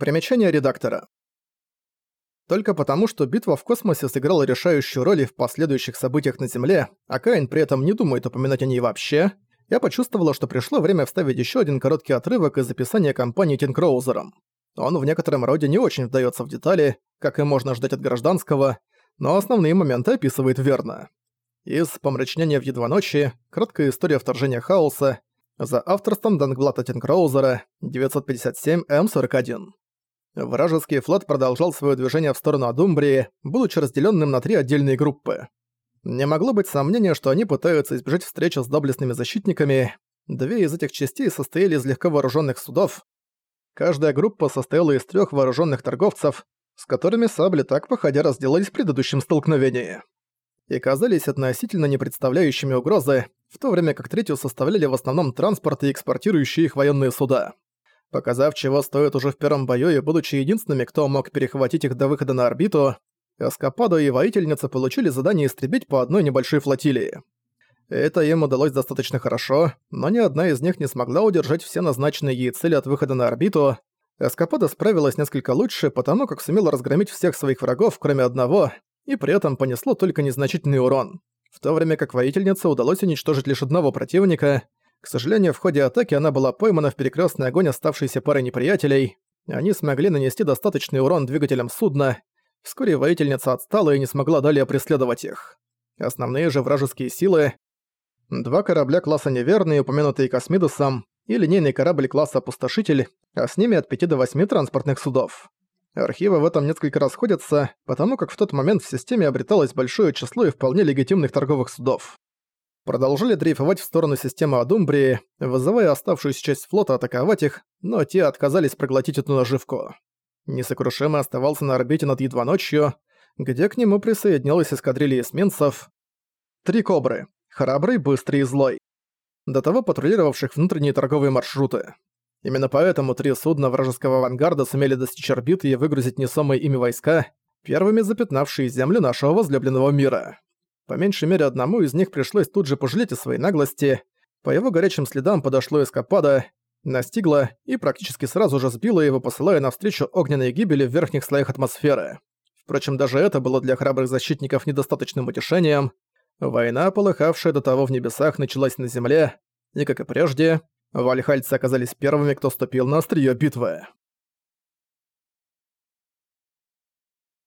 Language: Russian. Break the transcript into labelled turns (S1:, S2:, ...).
S1: Примечание редактора. Только потому, что битва в космосе сыграла решающую роль и в последующих событиях на Земле, а Каин при этом не думает упоминать о ней вообще, я почувствовала, что пришло время вставить еще один короткий отрывок из описания кампании Тинкроузером. Он в некотором роде не очень вдается в детали, как и можно ждать от гражданского, но основные моменты описывает верно. Из «Помрачнения в едва ночи», краткая история вторжения хаоса, за авторством Дангблата Тинкроузера, 957М41. Вражеский флот продолжал свое движение в сторону Адумбрии, будучи разделенным на три отдельные группы. Не могло быть сомнения, что они пытаются избежать встречи с доблестными защитниками. Две из этих частей состояли из легко вооруженных судов. Каждая группа состояла из трех вооруженных торговцев, с которыми сабли так походя разделались в предыдущем столкновении. И казались относительно не представляющими угрозы, в то время как третью составляли в основном транспорт и экспортирующие их военные суда. Показав, чего стоит уже в первом бою и будучи единственными, кто мог перехватить их до выхода на орбиту, Эскападо и Воительница получили задание истребить по одной небольшой флотилии. Это им удалось достаточно хорошо, но ни одна из них не смогла удержать все назначенные ей цели от выхода на орбиту. Эскапада справилась несколько лучше, потому как сумела разгромить всех своих врагов, кроме одного, и при этом понесло только незначительный урон. В то время как воительнице удалось уничтожить лишь одного противника. К сожалению, в ходе атаки она была поймана в перекрестный огонь оставшейся парой неприятелей. Они смогли нанести достаточный урон двигателям судна, Вскоре воительница отстала и не смогла далее преследовать их. Основные же вражеские силы — два корабля класса Неверный, упомянутые Космидусом, и линейный корабль класса Опустошитель, а с ними от 5 до 8 транспортных судов. Архивы в этом несколько расходятся, потому как в тот момент в системе обреталось большое число и вполне легитимных торговых судов. Продолжили дрейфовать в сторону системы Адумбрии, вызывая оставшуюся часть флота атаковать их, но те отказались проглотить эту наживку. Несокрушимый оставался на орбите над едва ночью, где к нему присоединилась эскадрилья эсминцев. Три кобры. Храбрый, быстрый и злой. До того патрулировавших внутренние торговые маршруты. Именно поэтому три судна вражеского авангарда сумели достичь орбиты и выгрузить несомые ими войска, первыми запятнавшие землю нашего возлюбленного мира. По меньшей мере одному из них пришлось тут же пожалеть о своей наглости. По его горячим следам подошло эскапада, настигла и практически сразу же сбила его, посылая навстречу огненной гибели в верхних слоях атмосферы. Впрочем, даже это было для храбрых защитников недостаточным утешением. Война, полыхавшая до того в небесах, началась на земле, и, как и прежде, вальхальцы оказались первыми, кто ступил на острие битвы.